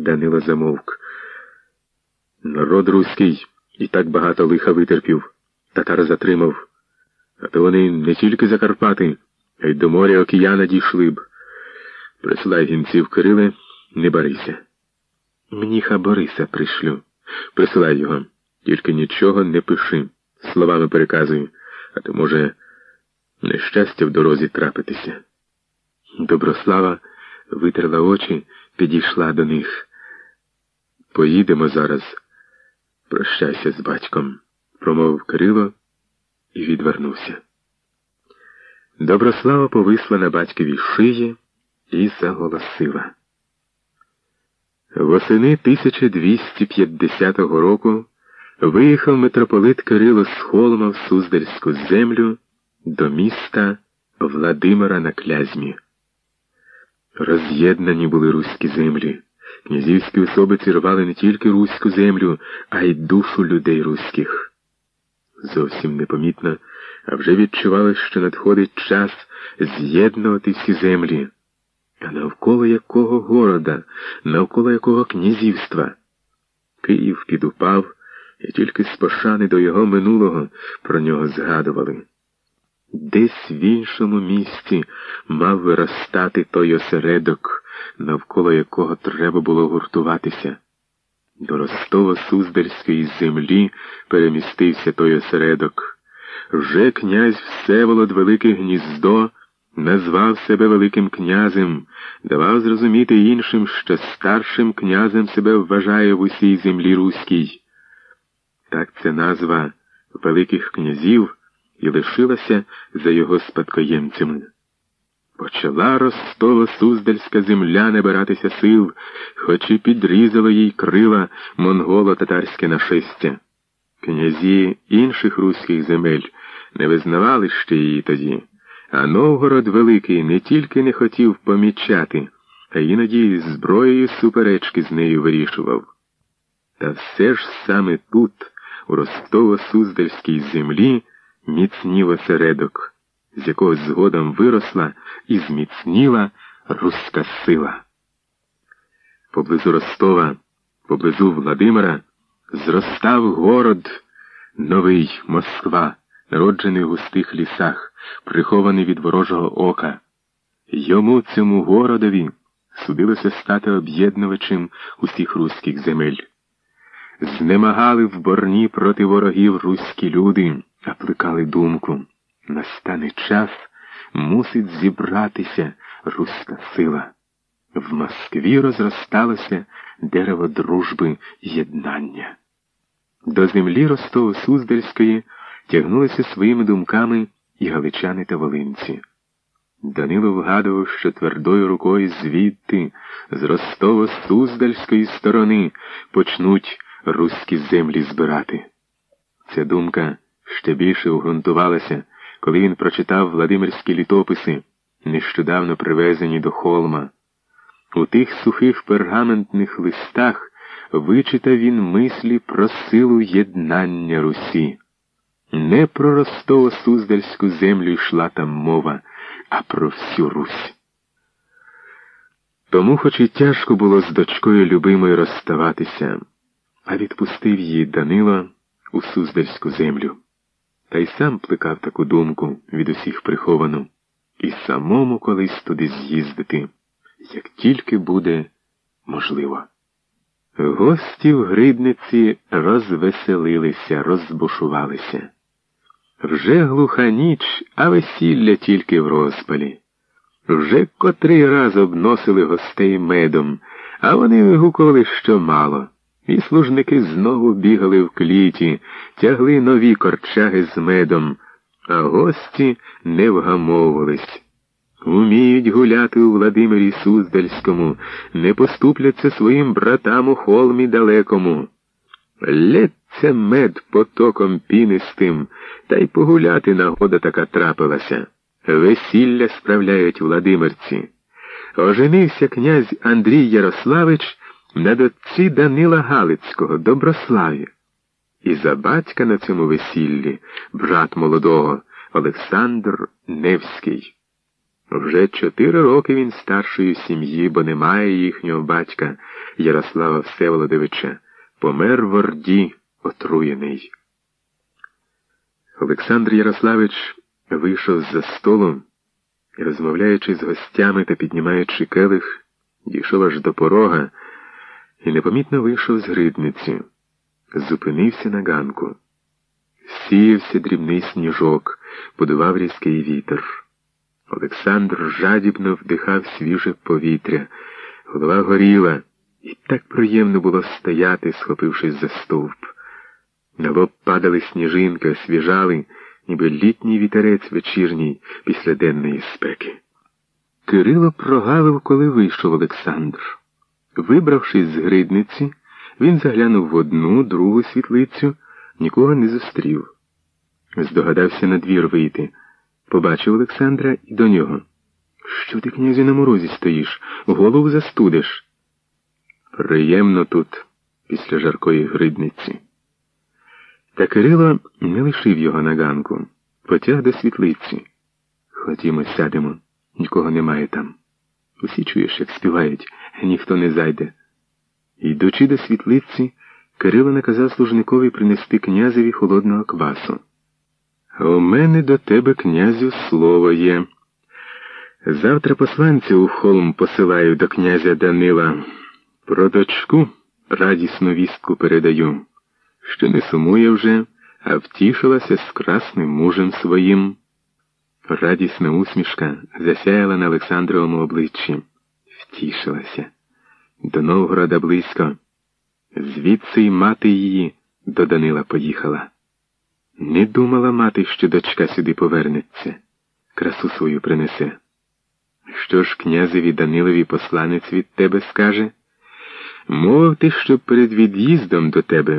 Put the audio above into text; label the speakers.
Speaker 1: Данило замовк. Народ руський і так багато лиха витерпів, татар затримав. А то вони не тільки Закарпати, а й до моря океана дійшли б. Присилай гінців Кириле, не барися. Мніха Бориса пришлю. Присилай його, тільки нічого не пиши. Словами переказую, а то може нещастя в дорозі трапитися. Доброслава витерла очі, підійшла до них. Поїдемо зараз. Прощайся з батьком, промовив Кирило і відвернувся. Доброслава повисла на батьковій шиї і заголосила. Восени 1250 року виїхав митрополит Кирило з холма в Суздальську землю до міста Владимира на Клязьмі. Роз'єднані були руські землі. Князівські особиці рвали не тільки руську землю, а й душу людей руських. Зовсім непомітно, а вже відчували, що надходить час з'єднувати всі землі. А навколо якого города, навколо якого князівства? Київ підупав, і тільки з пошани до його минулого про нього згадували. Десь в іншому місці мав виростати той осередок, навколо якого треба було гуртуватися. До Ростово-Суздальської землі перемістився той осередок. Вже князь Всеволод Велике Гніздо назвав себе Великим князем, давав зрозуміти іншим, що старшим князем себе вважає в усій землі Руській. Так ця назва Великих князів і лишилася за його спадкоємцями. Почала Ростово суздальська земля набиратися сил, хоч і підрізало їй крила монголо-татарське нашестя. Князі інших руських земель не визнавали ще її тоді, а Новгород Великий не тільки не хотів помічати, а іноді зброєю суперечки з нею вирішував. Та все ж саме тут, у Ростово-Суздальській землі, міцнів осередок, з якого згодом виросла і зміцніла руська сила. Поблизу Ростова, поблизу Владимира, зростав город новий Москва, народжений в густих лісах, прихований від ворожого ока. Йому цьому городові судилося стати об'єднувачем усіх руських земель. Знемагали в борні проти ворогів руські люди а плекали думку. Настане час мусить зібратися руська сила. В Москві розросталося дерево дружби єднання. До землі Ростово Суздальської тягнулися своїми думками і галичани та волинці. Данило вгадував, що твердою рукою звідти, з Ростово Суздальської сторони, почнуть руські землі збирати. Ця думка ще більше угрунтувалася, коли він прочитав Владимирські літописи, нещодавно привезені до холма. У тих сухих пергаментних листах вичитав він мислі про силу єднання Русі. Не про ростово суздальську землю йшла там мова, а про всю Русь. Тому, хоч і тяжко було з дочкою любимою розставатися, а відпустив її Данило у суздальську землю та й сам плекав таку думку від усіх приховану, і самому колись туди з'їздити, як тільки буде можливо. Гості в гридниці розвеселилися, розбушувалися. Вже глуха ніч, а весілля тільки в розпалі. Вже котрий раз обносили гостей медом, а вони вигукували, що мало. І служники знову бігали в кліті, тягли нові корчаги з медом, а гості не вгамовувались. Уміють гуляти у Владимирі Суздальському, не поступляться своїм братам у холмі далекому. Лється мед потоком пінистим, та й погуляти нагода така трапилася. Весілля справляють Владимирці. Оженився князь Андрій Ярославич на дочці Данила Галицького, Доброславі. І за батька на цьому весіллі, брат молодого, Олександр Невський. Вже чотири роки він старшої сім'ї, бо немає їхнього батька, Ярослава Всеволодовича, помер в Орді отруєний. Олександр Ярославич вийшов з-за столу і, розмовляючи з гостями та піднімаючи келих, дійшов аж до порога і непомітно вийшов з гридниці, зупинився на ганку. Сіявся дрібний сніжок, подував різкий вітер. Олександр жадібно вдихав свіже повітря, голова горіла, і так приємно було стояти, схопившись за стовп. На лоб падали сніжинки, освіжали, ніби літній вітерець вечірній після денної спеки. Кирило прогавив, коли вийшов Олександр. Вибравшись з гридниці, він заглянув в одну, другу світлицю, нікого не зустрів. Здогадався на двір вийти. Побачив Олександра і до нього. Що ти, князю, на морозі стоїш? Голову застудиш. Приємно тут, після жаркої гридниці. Та Кирило не лишив його на ганку, потяг до світлиці. Ходімо, сядемо, нікого немає там. Усі чуєш, як співають, ніхто не зайде. Йдучи до світлиці, Кирило наказав служникові принести князеві холодного квасу. У мене до тебе, князю, слово є. Завтра посланців у холм посилаю до князя Данила. Про дочку радісну вістку передаю, що не сумує вже, а втішилася з красним мужем своїм. Радісна усмішка засяяла на Олександровому обличчі. Втішилася. До Новгорода близько. Звідси й мати її до Данила поїхала. Не думала мати, що дочка сюди повернеться, красу свою принесе. Що ж князеві Данилові посланець від тебе скаже? Мовив ти, що перед від'їздом до тебе